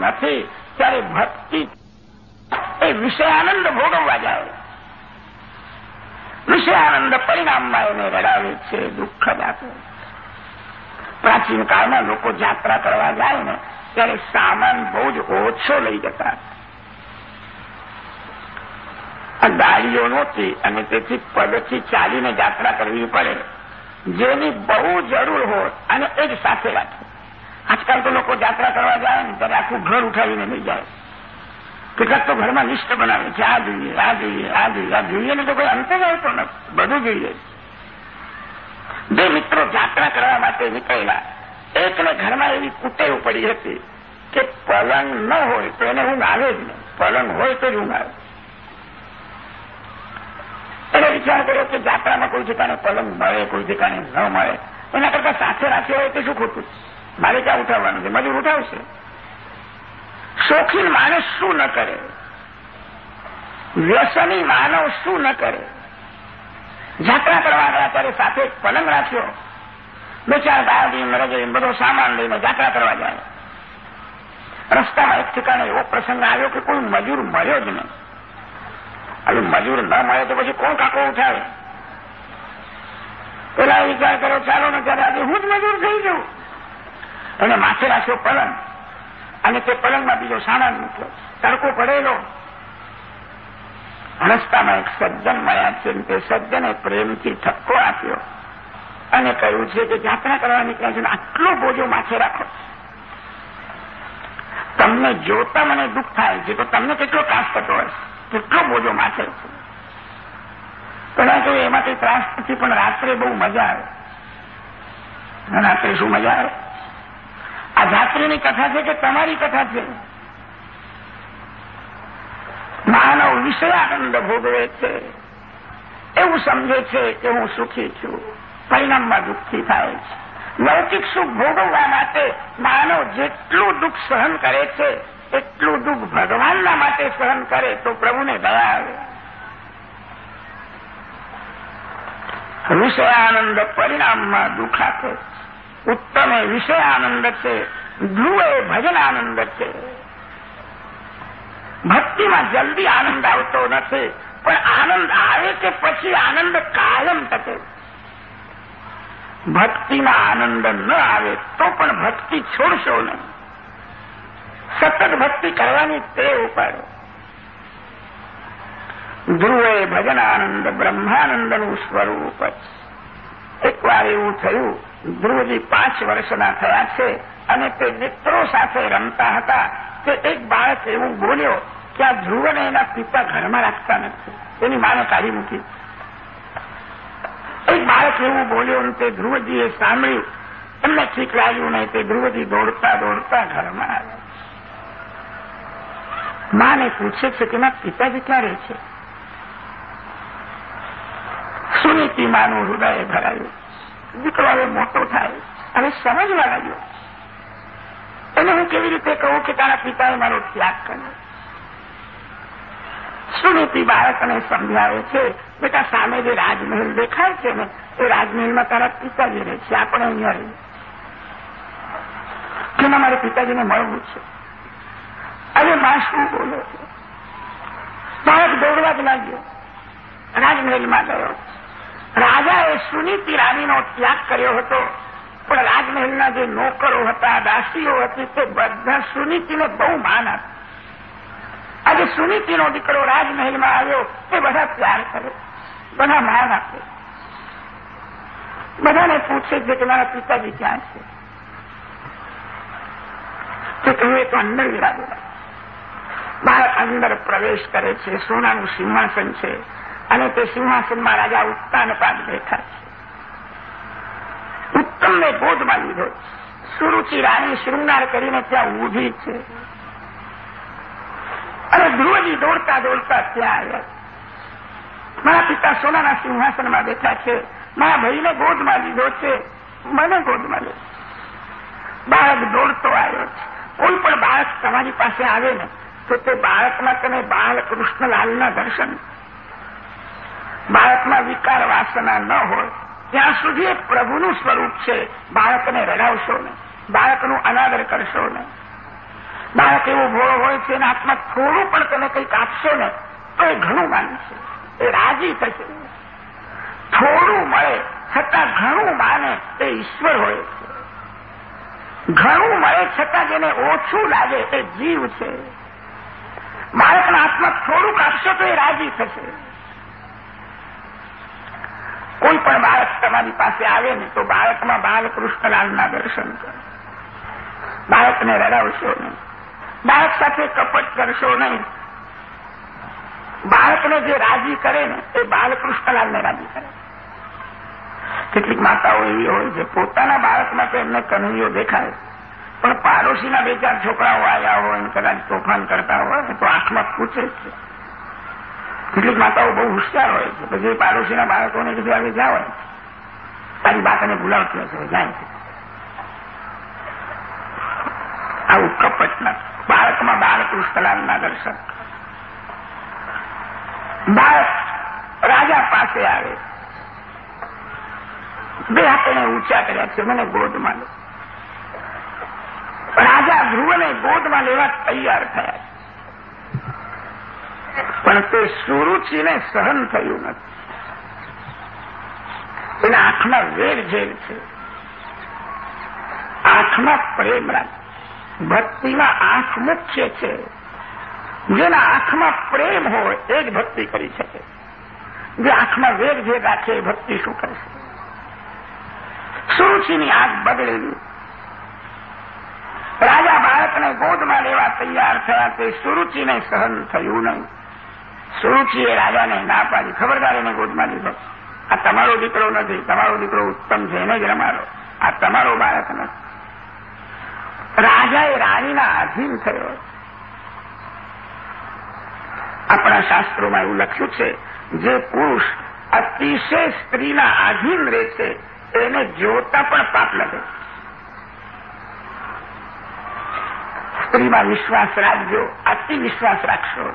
નથી, ત્યારે ભક્તિ એ વિષયાનંદ ભોગવવા જાય. વિષયાનંદ પરિણામમાં એને રડાવે છે, દુઃખ જ પ્રાચીન કાળમાં લોકો જાત્રા કરવા જાય ને, ત્યારે સામાન બહુ જ ઓછો લઈ જતા. આ ગાડીઓ નહોતી અને તેથી પગથી ચાલીને જાત્રા કરવી પડે. જેની બહુ જરૂર હોય અને એ જ સાથે રાખે. આજકાલ તો લોકો યાત્રા કરવા જાય ને ત્યારે આખું ઘર ઉઠાવીને નહીં જાય. કેટલાક તો ઘરમાં લિસ્ટ બનાવે છે, આ જોઈએ આ જોઈએ આ જોઈએ. આ જોઈએ ને તો કોઈ અંત આવતો નથી. બધું જોઈએ. બે મિત્રો યાત્રા કરવા માટે નીકળેલા એકને ઘરમાં એવી કુટેવ પડી હતી કે પલંગ ન હોય તો એને ઊંઘ આવે જ નહીં. પલંગ હોય તો જ ઊંઘ આવે. એને વિચાર કર્યો કે યાત્રામાં કોઈ ઠેકાણે પલંગ મળે, કોઈ ઠેકાણે ન મળે. એના કરતા સાથે રાખ્યો હોય તો શું ખોટું? મારે ક્યાં ઉઠાવવાનું છે? મજૂર ઉઠાવશે. શોખીન માણસ શું ન કરે? વ્યસની માનવ શું ન કરે? જાત્રા કરવા ત્યારે સાથે પલંગ રાખ્યો. બે ચાર ગાડી રજે બધો સામાન લઈને જાત્રા કરવા જાય. રસ્તામાં એક ઠેકાણે એવો પ્રસંગ આવ્યો કે કોઈ મજૂર મળ્યો જ નહીં. હવે મજૂર ન મળે તો પછી કોણ કાકો ઉઠાવે? પેલા વિચાર કર્યો, ચાલો ને ત્યારે આજે હું જ મજૂર થઈ જઉં. એને માથે રાખ્યો પલંગ. અને તે પલંગમાં બીજો સાણંદ મૂક્યો. તડકો પડેલો. રસ્તામાં એક સજ્જન મળ્યા છે તે સજ્જને પ્રેમથી ઠપકો આપ્યો. અને કહ્યું છે કે યાત્રા કરવા નીકળ્યા છે આટલો બોજો માથે રાખો. તમને જોતા મને દુઃખ થાય છે, તો તમને કેટલો ત્રાસ થતો હશે કેટલો બોજો માથે? છે કહ્યું એમાં કઈ ત્રાસ નથી, પણ રાત્રે બહુ મજા આવે. રાત્રે શું મજા આવે? આ ધાત્રીની કથા છે કે તમારી કથા છે? માનવ વિષયાનંદ ભોગવે છે. એવું સમજે છે કે હું સુખી છું. પરિણામમાં દુઃખી થાય છે. લૌકિક સુખ ભોગવવા માટે માનવ જેટલું દુઃખ સહન કરે છે, એટલું દુઃખ ભગવાનના માટે સહન કરે તો પ્રભુને દયા આવે. વિષયાનંદ પરિણામમાં દુઃખ આપે ઉત્તમ એ વિષયાનંદ છે ધ્રુવ ભજનાનંદ છે ભક્તિમાં જલ્દી આનંદ આવતો નથી પણ આનંદ આવે કે પછી આનંદ કાયમ ટકે ભક્તિમાં આનંદ ન આવે તો પણ ભક્તિ છોડશો નહીં સતત ભક્તિ કરવાની ટેવ પાડો ધ્રુવે ભજનાનંદ બ્રહ્માનંદનું સ્વરૂપ એકવાર એવું થયું ધ્રુવજી પાંચ વર્ષના થયા છે અને તે મિત્રો સાથે રમતા હતા. તે એક બાળક એવું બોલ્યો કે આ ધ્રુવને એના પિતા ઘરમાં રાખતા નથી. એની માને કાઢી મૂકી. એક બાળક એવું બોલ્યો અને તે ધ્રુવજીએ સાંભળ્યું. એમને ઠીક લાગ્યું નહીં. તે ધ્રુવજી દોડતા દોડતા ઘરમાં આવ્યા. માને પૂછે છે કે મારા પિતાજી ક્યાં રહે છે? સુનીતિ માનું હૃદય ભરાયું. દીકરો હવે મોટો થાય. અને સમજવા લાગ્યો. એને હું કેવી રીતે કહું કે તારા પિતાએ મારો ત્યાગ કર્યો? સુનીતિ બાળકને સમજાવે છે, બેટા, સામે જે રાજમહેલ દેખાય છે ને, એ રાજમહેલમાં તારા પિતાજી રહે છે. આપણે અહીંયા રહીએ. કે મારે પિતાજીને મળવું છે. અરે માં શું બોલે છે? બાળક દોડવા જ લાગ્યો. રાજમહેલમાં ગયો. રાજાએ સુનીતિ રાણીનો ત્યાગ કર્યો હતો. પણ રાજમહેલના જે નોકરો હતા, દાસીઓ હતી, તે બધા સુનીતિને બહુ માન આપ્યું આજે સુનીતિનો દીકરો રાજમહેલમાં આવ્યો, તે બધા પ્યાર કરે, બધા માન આપે. બધાને પૂછે કે મારા પિતાજી ક્યાં છે? તો કહ્યું તો અંદર વિરાજેલા બાળક અંદર પ્રવેશ કરે છે, સોનાનું સિંહાસન છે. અને તે સિંહાસનમાં રાજા ઉત્તાનપાદ બેઠા છે. ઉત્તમને બોધમાં લીધો સુરુચિ રાણી શૃંગાર કરીને ત્યાં ઊભી છે. અને ધ્રુવજી દોડતા દોડતા ત્યાં આવ્યા મારા પિતા સોનાના સિંહાસનમાં બેઠા છે. મારા ભાઈને ગોદમાં લીધો છે. મને ગોદમાં લે બાળક દોડતો આવ્યો છે. કોઈ પણ બાળક તમારી પાસે આવે ને, તો તે બાળકમાં તમે બાળકૃષ્ણલાલના દર્શન બાળકમાં વિકાર વાસના ન હોય, ત્યાં સુધી એ પ્રભુનું સ્વરૂપ છે. બાળકને રડાવશો ને બાળકનું અનાદર કરશો ને બાળક એવો ભોળો હોય છે હાથમાં થોડું પણ તમે કંઈક આપશો ને, તો એ ઘણું માનશે. એ રાજી થશે. થોડું મળે છતાં ઘણું માને એ ઈશ્વર હોય છે. ઘણું મળે છતાં જેને ઓછું લાગે એ જીવ છે. બાળકના હાથમાં થોડુંક આપશો તો એ રાજી થશે. કોઈ પણ બાળક તમારી પાસે આવે ને, તો બાળકમાં બાલકૃષ્ણલાલના દર્શન કરો. બાળકને રડાવશો નહીં. બાળક સાથે કપટ કરશો નહીં. બાળકને જે રાજી કરે ને, એ બાલકૃષ્ણલાલને રાજી કરે. કેટલીક માતાઓ એવી હોય છે પોતાના બાળક માટે એમને કનૈયો દેખાય. પણ પાડોશીના બે ચાર છોકરાઓ આવ્યા હોય કદાચ તોફાન કરતા હોય તો આંખમાં પૂછે છે. કેટલીક માતાઓ બહુ હોશિયાર હોય છે. પછી પાડોશીના બાળકોને કીધું આવે જાવ તારી માતાને બોલાવતી હશે જાય છે. આવું કપટ નથી. બાળકમાં બાળકૃષ્ણલાલના દર્શન. બાળક રાજા પાસે આવે. બે હાથને ઊંચા કર્યા છે. મને ગોદમાં લો. રાજા ધ્રુવને ગોદમાં લેવા તૈયાર થયા પણ તે સુરુચિને સહન થયું નથી. એના આંખમાં વેર ઝેર છે. આંખમાં પ્રેમ રાખ. ભક્તિમાં આંખ મુખ્ય છે. જેના આંખમાં પ્રેમ હોય એ જ ભક્તિ કરી શકે. જે આંખમાં વેર ઝેર રાખે એ ભક્તિ શું કરશે સુરુચિની આંખ બગડેલી. રાજા બાળકને ગોદમાં લેવા તૈયાર થયા તે સુરુચિને સહન થયું નહીં. સુરુચિએ રાજાને ના પાડી ખબરદાર એને ગોદમાં લીધો. આ તમારો દીકરો નથી, તમારો દીકરો ઉત્તમ છે, એને જ રમાડો. આ તમારો બાળક નથી. રાજાએ રાણીના આધીન થયો. આપણા શાસ્ત્રોમાં એવું લખ્યું છે, જે પુરુષ અતિશય સ્ત્રીના આધીન રહે છે એને જોતા પણ પાપ લાગે. સ્ત્રીમાં વિશ્વાસ રાખજો અતિ વિશ્વાસ રાખશો.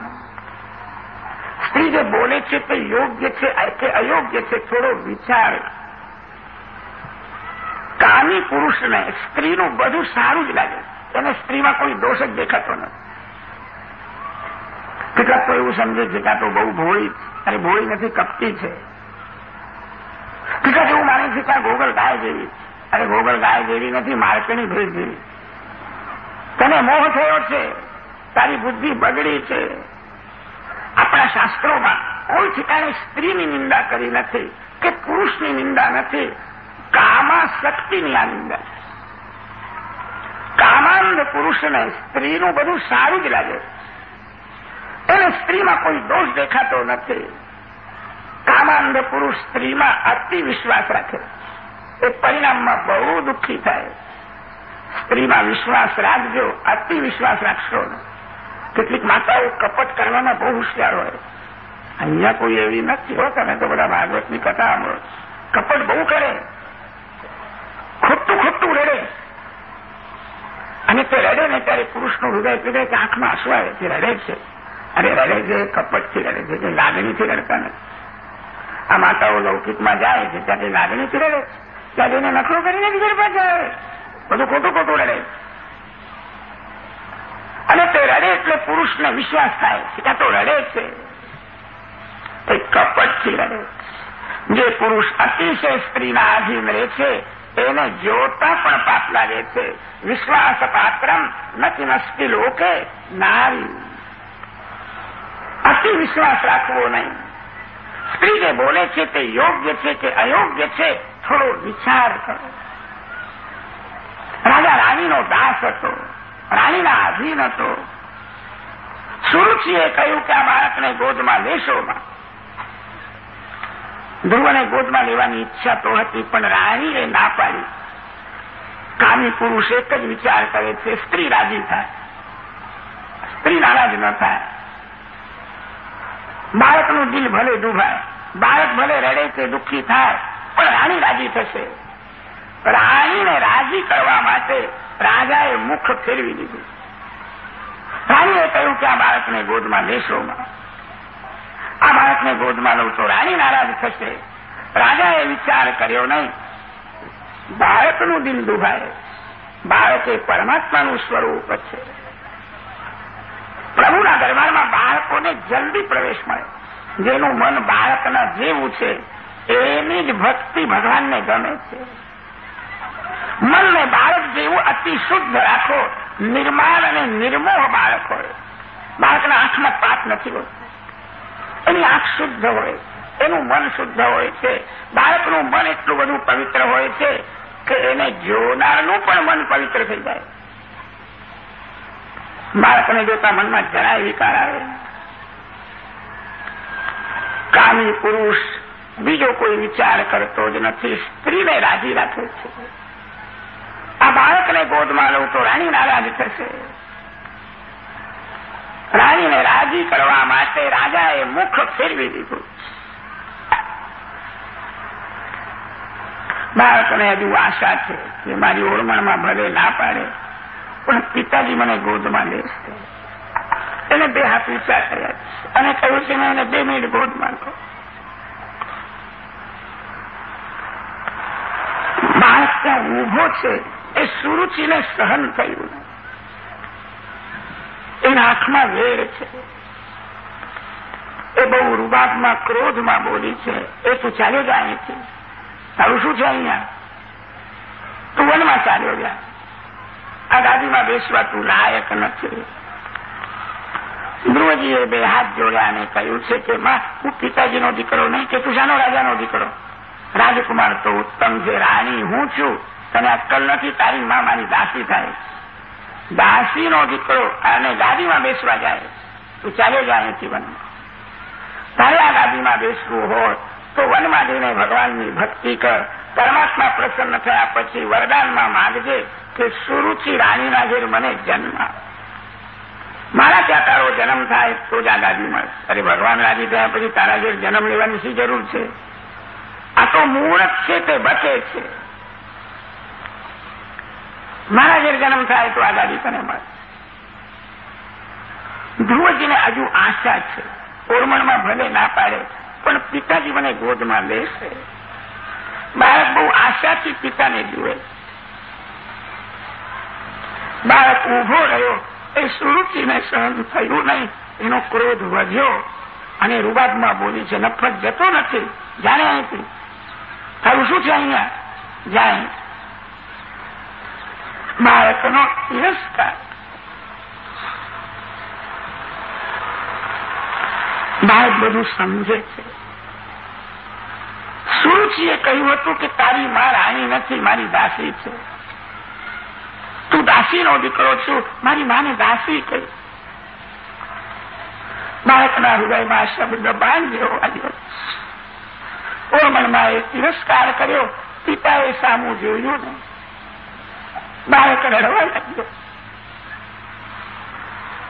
સ્ત્રી જે બોલે છે તે યોગ્ય છે કે અયોગ્ય છે, થોડો વિચાર. કામી પુરુષને સ્ત્રીનું બધું સારું જ લાગે. એને સ્ત્રીમાં કોઈ દોષ જ દેખાતો નથી. કેટલાક તો એવું સમજે છે કાં તો બહુ ભોળી અને ભોળી નથી, કપટી છે. કેટલાક એવું માને છે કે ગોગલ ગાય જેવી અરે ગોગલ ગાય જેવી નથી માર્કેની ભેજ જેવી. તને મોહ થયો છે. તારી બુદ્ધિ બગડી છે. આપણા શાસ્ત્રોમાં કોઈ ઠેકાણે સ્ત્રીની નિંદા કરી નથી કે પુરુષની નિંદા નથી. કામાશક્તિની આ નિંદા. કામાંધ પુરુષને સ્ત્રીનું બધું સારું જ લાગે. એને સ્ત્રીમાં કોઈ દોષ દેખાતો નથી. કામાંધ પુરુષ સ્ત્રીમાં અતિ વિશ્વાસ રાખે. એ પરિણામમાં બહુ દુઃખી થાય. સ્ત્રીમાં વિશ્વાસ રાખજો અતિ વિશ્વાસ રાખશો ને કેટલીક માતાઓ કપટ કરવામાં બહુ હોશિયાર હોય. અહીંયા કોઈ એવી નથી હો, તમે તો બધા ભાગવતની કથા સાંભળો કપટ બહુ કરે. ખોટું ખોટું રડે. અને તે રડે ને ત્યારે પુરુષનું હૃદય પીડે કે આંખમાં આંસુ આવે તે રડે છે. અરે રડે છે, કપટથી રડે છે, કે લાગણીથી રડતા નથી. આ માતાઓ લૌકિકમાં જાય છે, ત્યાં લાગણીથી રડે ત્યાં જઈને નખરો કરીને બીજા પાછા આવે બધું ખોટું ખોટું રડે. અને તે એટલે પુરુષને વિશ્વાસ થાય. ત્યાં તો રડે છે. એ કપટથી રડે જે પુરુષ અતિશય સ્ત્રીના આધીન રહે છે, એને જોતા પણ પાપ લાગે છે. વિશ્વાસ પાત્રમ નથી નસ્તી લોકે નારી. અતિ વિશ્વાસ રાખવો નહીં. સ્ત્રી જે બોલે છે તે યોગ્ય છે કે અયોગ્ય છે, થોડો વિચાર કરો. રાજા રાણીનો દાસ હતો. રાણીના આધીન હતો. સુરુચિએ કહ્યું કે આ બાળકને ગોદમાં લેશોમાં ધ્રુવને ગોદમાં લેવાની ઈચ્છા તો હતી, પણ રાણીએ ના પાડી. કામી પુરુષ એક જ વિચાર કરે છે, સ્ત્રી રાજી થાય. સ્ત્રી નારાજ ન થાય. બાળકનું દિલ ભલે ડૂબાય બાળક ભલે રડે છે, દુઃખી થાય, પણ રાણી રાજી થશે. રાણીને રાજી કરવા માટે રાજાએ મુખ ફેરવી દીધું. રાણીએ કહ્યું કે આ બાળકને ગોદમાં લેશો આ બાળકને ગોદમાં લઉં તો રાણી નારાજ થશે. રાજાએ વિચાર કર્યો નહીં. બાળકનું દિલ દુભાય. બાળક એ પરમાત્માનું સ્વરૂપ છે. દરબારમાં બાળકોને જલ્દી પ્રવેશ મળે. જેનું મન બાળકના જેવું છે, એની જ ભક્તિ ભગવાનને ગમે છે. મનને બાળક જેવું અતિ શુદ્ધ રાખો. નિર્માણ અને નિર્મોહ બાળક હોય બાળકના આંખમાં પાપ નથી હોતો એની આંખ શુદ્ધ હોય, એનું મન શુદ્ધ હોય છે, બાળકનું મન એટલું બધું પવિત્ર હોય છે કે એને જોનારનું પણ મન પવિત્ર થઈ જાય. બાળકને જોતા મનમાં જરાય વિકાર આવે કામી પુરુષ બીજો કોઈ વિચાર કરતો જ નથી, સ્ત્રીને રાજી રાખે છે. આ બાળકને ગોદમાં લઉં તો રાણી નારાજ થશે. રાણીને રાજી કરવા માટે રાજાએ મુખ ફેરવી દીધું. બાળકને હજુ આશા છે કે મારી ઓળમણમાં ભલે ના પાડે, પણ પિતાજી મને ગોદમાં લેશે એને બે હાથ ઊંચા કર્યા અને કહ્યું છે, મેં એને બે મિનિટ ગોદમાં લો. બાળક ત્યાં ઊભો છે. એ સુરુચિને સહન થયું એના આંખમાં વેર છે. એ બહુ રૂબાબમાં, ક્રોધમાં બોલી છે. એ તું ચાલ્યો જાય અહીંથી? તારું શું છે અહીંયા? તું વનમાં ચાલ્યો જા આ ગાદીમાં બેસવા તું લાયક નથી. ધ્રુવજીએ બે હાથ જોડ્યા અને કહ્યું છે કે, માં, હું પિતાજીનો દીકરો નહીં, કે તું શાનો રાજાનો દીકરો? રાજકુમાર તો ઉત્તમ છે, રાણી હું છું. તને અક્કલ નથી, તારી માં મારી દાસી થાય. દાસીનો દીકરો અને ગાદીમાં બેસવા જાય. તું ચાલ્યો જાય અહીંથી તારે આ ગાદીમાં બેસવું હોય તો વનમાં જઈને ભગવાનની ભક્તિ કર. પરમાત્મા પ્રસન્ન થયા પછી વરદાનમાં માગજે કે સુરુચિ રાણીના ઘેર મને જન્મ મારા ત્યાં તારો જન્મ થાય તો જ આ ગાદી મળશે અરે ભગવાન રાજી થયા પછી તારા ઘેર જન્મ લેવાની શી જરૂર છે? આ તો મુહૂર્ત છે તે બચે છે. મારા ઘેર જન્મ થાય તો આ ગાદી તને મળે. ધ્રુવજીને હજુ આશા છે. ઓરમણમાં ભલે ના પાડે, પણ પિતાજી મને ગોદમાં લેશે. બાળક બહુ આશાથી પિતાને જુએ. બાળક ઊભો રહ્યો, એ સુરુચિને સહન થયું નહીં, એનો ક્રોધ વધ્યો અને રૂબાદમાં બોલી છે, નફરત જતો નથી, જાણે અહીંથી. તારું શું છે અહીંયા? જાય. બાળકનો તિરસ્કાર બાળક બધું સમજે છે. સુરુચિએ કહ્યું હતું કે તારી માં રાણી નથી, મારી દાસી છે. તું દાસીનો દીકરો છું, મારી માને દાસી કહી. બાળકના હૃદયમાં શબ્દ બાણ જેવો આવ્યો. ઓળમણમાં એ તિરસ્કાર કર્યો, પિતાએ સામું જોયું ને બાળક રડવા લાગ્યો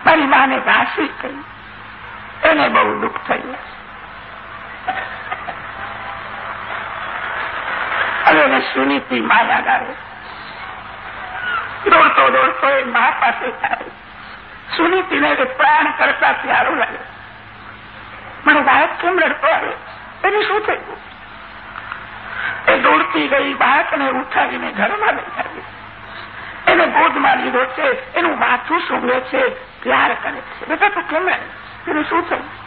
મારી માને દાસી કહી એને બહુ દુઃખ થયું. અને એને સુનીતી મા યાદ દોડતો દોડતો એ મા પાસે આવે સુનીતિને પ્રાણ કરતા પ્યારો લાગે. મને બાળક કેમ રડતો આવે? એને શું થયું? એ દોડતી ગઈ બાળકને ઉઠાવીને ઘરમાં આવી એને ગોદમાં લીધો છે, એનું માથું સૂંઘે છે, પ્યાર કરે છે. બેટા, તો કેમ એનું શું થયું?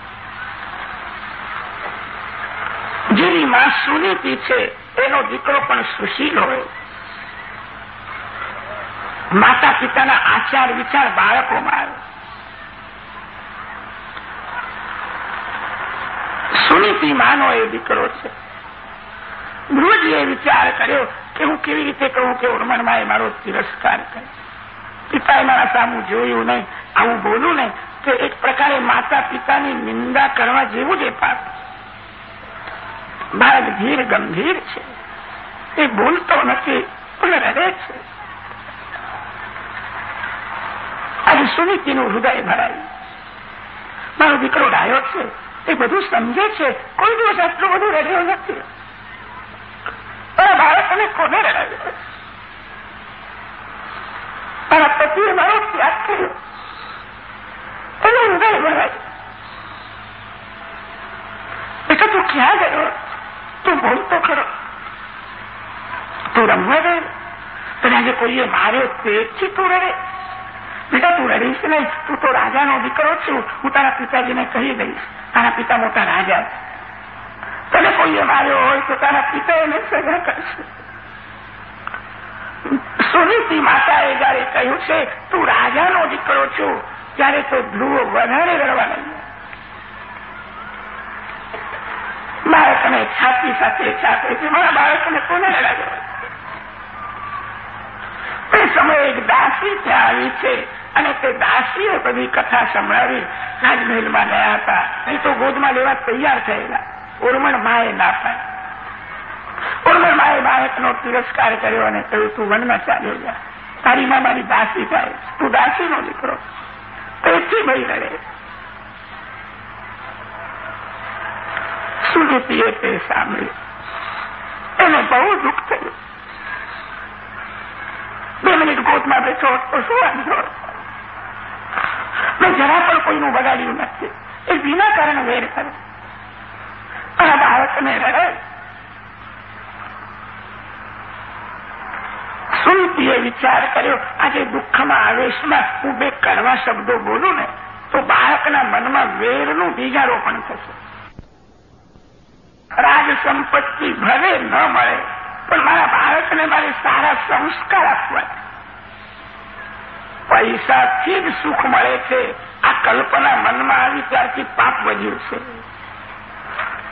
જેની માં સુનીતિ છે, એનો દીકરો પણ સુશીલ હોય. માતા પિતાના આચાર વિચાર બાળકોમાં આવે. સુનીતિ માનો એ દીકરો છે. ધ્રુવજીએ વિચાર કર્યો કે હું કેવી રીતે કહું કે ઉર્મણમાં મારો તિરસ્કાર કરે પિતાએ મારા સામું જોયું નહીં, આવું બોલું ને તો એક પ્રકારે માતા પિતાની નિંદા કરવા જેવું જ એ પાપ બાળક ધીર ગંભીર છે. એ બોલતો નથી, પણ રડે છે. આજે સુનીતિનું હૃદય ભરાયું. મારો દીકરો ડાયો છે, એ બધું સમજે છે, કોઈ દિવસ આટલું બધું રડ્યો નથી. મારા બાળકને કોને રડાવ્યો મારા પતિએ મારો ત્યાગ કર્યો એનું હૃદય ભરાય એટલે તું ક્યાં ગયો તું બોલતો ખરો તું રમવા ગયો તને આજે કોઈએ માર્યો તેથી તું રડે બેટા તું રડીશ નહીં. તું તો રાજાનો દીકરો છું. હું તારા પિતાજીને કહી દઈશ. તારા પિતા મોટા રાજા તને કોઈએ માર્યો હોય તો તારા પિતા એને કરશે સુનીતિ માતાએ જયારે કહ્યું છે તું રાજાનો દીકરો છો ત્યારે તો ધ્રુવો વધારે રડવા લાગ્યો બાળકને છાતી સાથે છાપે છે મારા બાળકને કોને લડાવ્યો તે સમયે એક દાસી ત્યાં આવી છે અને તે દાસીએ બધી કથા સંભળાવી રાજમહેલમાં ગયા હતા નહીં તો ગોદમાં લેવા તૈયાર થયેલા ઉર્મણ માએ ના પાડી. ઉર્મણ માએ બાળકનો તિરસ્કાર કર્યો અને કહ્યું, તું વનમાં ચાલ્યો જા. તારી મારી દાસી થાય તું દાસીનો દીકરો તેથી ભાઈ રડે સુજીતીએ તે સાંભળ્યું. એને બહુ દુઃખ થયું. બે મિનિટ ગોતમાં બેઠો તો શું વાંધો મેં જરા પણ કોઈનું બગાડ્યું નથી. એ વિના કારણ વેર કરે. આ બાળકને રડાય સુનીતિએ વિચાર કર્યો, આજે દુઃખમાં, આવેશમાં હું બે કડવા શબ્દો બોલું ને, તો બાળકના મનમાં વેરનું બીજારોપણ થશે. રાજ સંપત્તિ ભલે ન મળે, પણ મારા બાળકને મારે સારા સંસ્કાર આપવા. પૈસાથી જ સુખ મળે છે. આ કલ્પના મનમાં આવી ત્યારથી પાપ વધ્યું છે.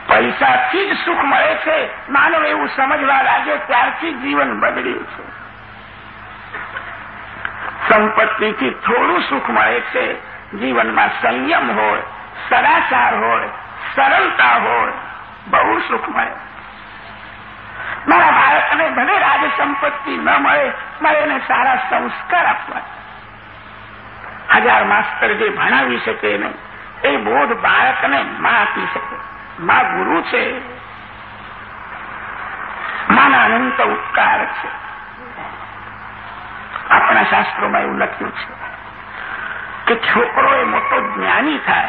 પૈસાથી જ સુખ મળે છે. માનવ એવું સમજવા લાગે ત્યારથી જીવન બગડ્યું છે. સંપત્તિથી થોડું સુખ મળે છે. જીવનમાં સંયમ હોય, સદાચાર હોય, સરળતા હોય, બહુ સુખ મળે. મારા બાળકને ભલે રાજ સંપત્તિ ન મળે, મારે એને સારા સંસ્કાર આપવા. હજાર માસ્તર જે ભણાવી શકે નહીં એ બોધ બાળકને માં આપી શકે. માં ગુરુ છે. માના અનંત ઉપકાર છે. આપણા શાસ્ત્રોમાં એવું લખ્યું છે કે છોકરો એ મોટો જ્ઞાની થાય,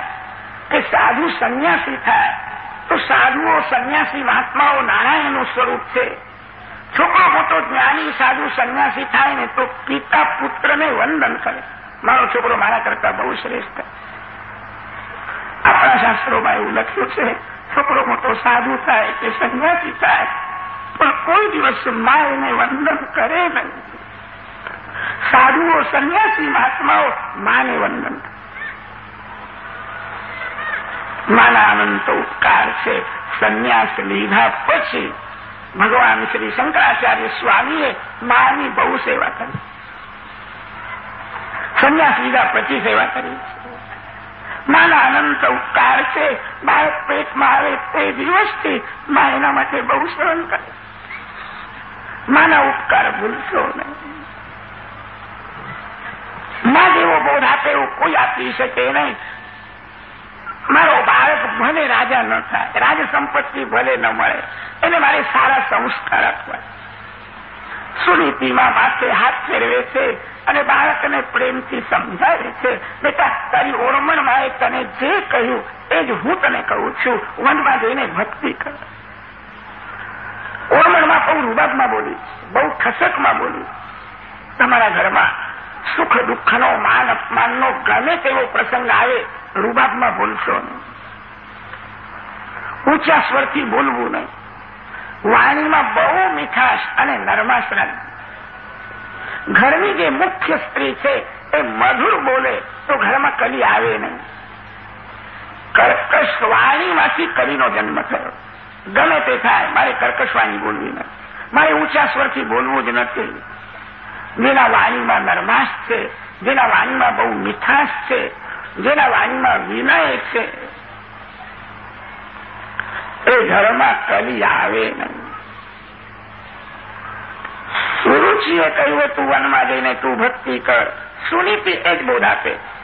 કે સાધુ સંન્યાસી થાય, તો સાધુઓ સંન્યાસી મહાત્માઓ નારાયણનું સ્વરૂપ છે. છોકરો મોટો જ્ઞાની, સાધુ સંન્યાસી થાય ને તો પિતા પુત્રને વંદન કરે. મારો છોકરો મારા કરતા બહુ શ્રેષ્ઠ. આપણા શાસ્ત્રોમાં એવું લખ્યું છે છોકરો મોટો સાધુ થાય કે સંન્યાસી થાય. પણ કોઈ દિવસ માયને વંદન કરે નહીં. સાધુઓ, સંન્યાસી મહાત્માઓ માને વંદન. માના અનંત ઉપકાર છે. સંન્યાસ લીધા પછી ભગવાન શ્રી શંકરાચાર્ય સ્વામીએ માની બહુ સેવા કરી. સંન્યાસ લીધા પછી સેવા કરી. માના અનંત ઉપકાર છે. બાળક પેટમાં આવે તે દિવસથી મા એના માટે બહુ સહન કરે. માના ઉપકાર ભૂલશો નહીં. મા જેવો બોધ આપે એવું કોઈ આપી શકે નહીં. મારો બાળક ભલે રાજા ન થાય, રાજ સંપત્તિ ભલે ન મળે, એને મારે સારા સંસ્કાર આપવા સુનીતિમાં માથે હાથ ફેરવે છે. અને બાળકને પ્રેમથી સમજાવે છે. બેટા, તારી ઓળમણ માએ તને જે કહ્યું, એ જ હું તને કહું છું. વનમાં જઈને ભક્તિ કર. ઓળમણમાં બહુ રૂબાબમાં બોલી, બહુ ઠસકમાં બોલી. તમારા ઘરમાં સુખ દુઃખનો માન અપમાનનો ગમે તેવો પ્રસંગ આવે, રૂબાબમાં બોલશો નહીં. ઊંચા સ્વરથી બોલવું નહીં. વાણીમાં બહુ મીઠાશ અને નરમાશ રાખવી ઘરની જે મુખ્ય સ્ત્રી છે, એ મધુર બોલે, તો ઘરમાં કલી આવે નહીં. કર્કશ કલીનો જન્મ થયો. ગમે તે થાય, મારે કર્કશ બોલવી નથી. મારે ઊંચા સ્વરથી બોલવું જ નથી. જેના વાણીમાં નરમાશ છે, જેના વાણીમાં બહુ મીઠાશ છે, જેના વાણીમાં વિનય છે, એ ઘરમાં કલી આવે નહીં. સુરુચિએ કહ્યું તું વનમાં જઈને તું ભક્તિ કર. સુનીતિ એ જ બોલ આપે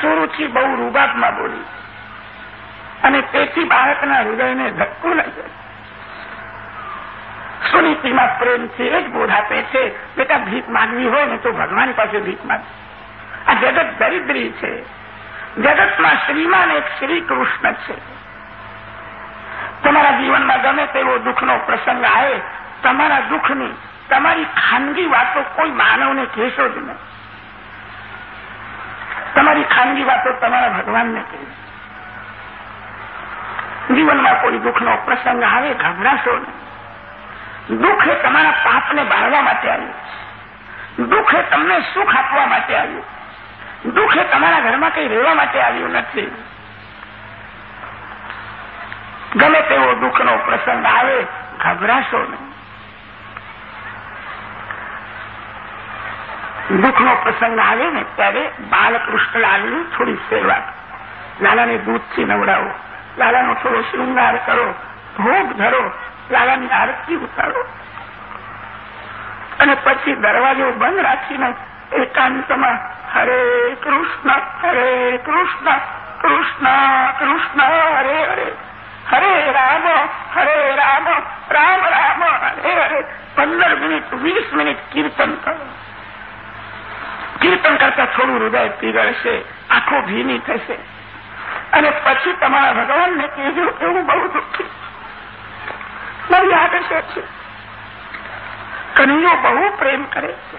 સુરુચિ બહુ રૂબાબમાં બોલી. અને તેથી બાળકના હૃદયને ધક્કો લાગ્યો. સુનીતિમાં પ્રેમથી એ જ બોધ આપે છે, બેટા, ભીખ માંગવી હોય ને તો ભગવાન પાસે ભીખ માંગ. આ જગત દરિદ્રી છે. જગતમાં શ્રીમાન એક શ્રી કૃષ્ણ છે. તમારા જીવનમાં ગમે તેવો દુઃખનો પ્રસંગ આવે તમારા દુઃખની, તમારી ખાનગી વાતો કોઈ માનવને કહેશો જ નહીં. તમારી ખાનગી વાતો તમારા ભગવાનને કહેશો જીવનમાં કોઈ દુઃખનો પ્રસંગ આવે, ગભરાશો નહીં. દુઃખ એ તમારા પાપને બાળવા માટે આવ્યું. દુઃખ એ તમને સુખ આપવા માટે આવ્યું. દુઃખ એ તમારા ઘરમાં કઈ રહેવા માટે આવ્યું નથી. ગમે તેવો દુઃખનો પ્રસંગ આવે, ગભરાશો નહીં. દુઃખનો પ્રસંગ આવે ને, ત્યારે બાલકૃષ્ણ લાલની થોડી સેવા લાલાને દૂધથી નવડાવો. લાલાનો થોડો શૃંગાર કરો. ભોગ ધરો. લાલાની આરતી ઉતારો. અને પછી દરવાજો બંધ રાખીને એકાંતમાં હરે કૃષ્ણ હરે કૃષ્ણ કૃષ્ણ કૃષ્ણ, હરે હરે. હરે રામ હરે રામ રામ રામ, હરે હરે. પંદર મિનિટ, વીસ મિનિટ કીર્તન કરો. કીર્તન કરતા થોડું હૃદય પીગળશે, આંખો ભીની થશે. અને પછી તમારા ભગવાનને કહેજો એવું બહુ દુઃખી. મારી આદર્શ છે. કનૈયો બહુ પ્રેમ કરે છે.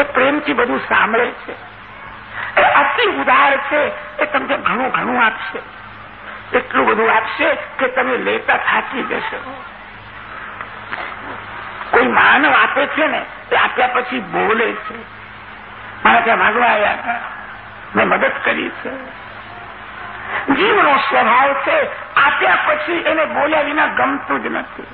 એ પ્રેમથી બધું સાંભળે છે. એ અતિ ઉદાર છે એ તમને ઘણું ઘણું આપશે. એટલું બધું આપશે કે તમે લેતા થાકી જશો. કોઈ માનવ આપે છે ને, એ આપ્યા પછી બોલે છે. મારા ત્યાં માગવા આવ્યા મેં મદદ કરી છે. જીવનો સ્વભાવ છે, આપ્યા પછી એને બોલ્યા વિના ગમતું જ નથી.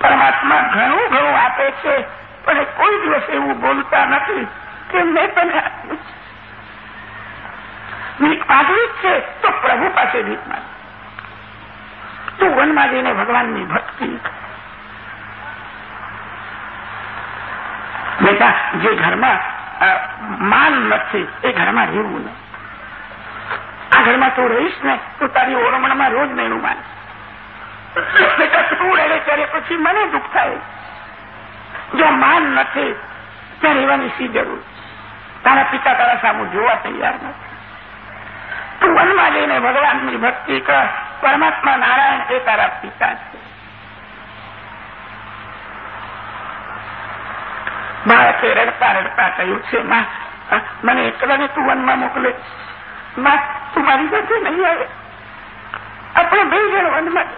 પરમાત્મા ઘણું ઘણું આપે છે, પણ કોઈ દિવસ એવું બોલતા નથી કે મેં તને આપ્યું છે. માગવી છે, તો પ્રભુ પાસે ભીખ માગ. તું વનમાં જઈને ભગવાનની ભક્તિ બેટા, જે ઘરમાં માન નથી. એ ઘરમાં રહેવું નહીં. આ ઘરમાં તું રહીશ ને, તો તારી ઓળમણમાં રોજ મેળું માન. તું રહે ત્યારે પછી મને દુઃખ થાય. જો માન નથી, ત્યાં રહેવાની શી જરૂર? તારા પિતા તારા સામું જોવા તૈયાર નથી. તું મનમાં જઈને ભગવાનની ભક્તિ કર. પરમાત્મા નારાયણ એ તારા પિતા છે. બાળકે રડતા રડતા કહ્યું છે, માં મને એકલાને તું વનમાં મોકલે. માં, તું મારી સાથે નહીં આવે. આપણે બે જણ વનમાં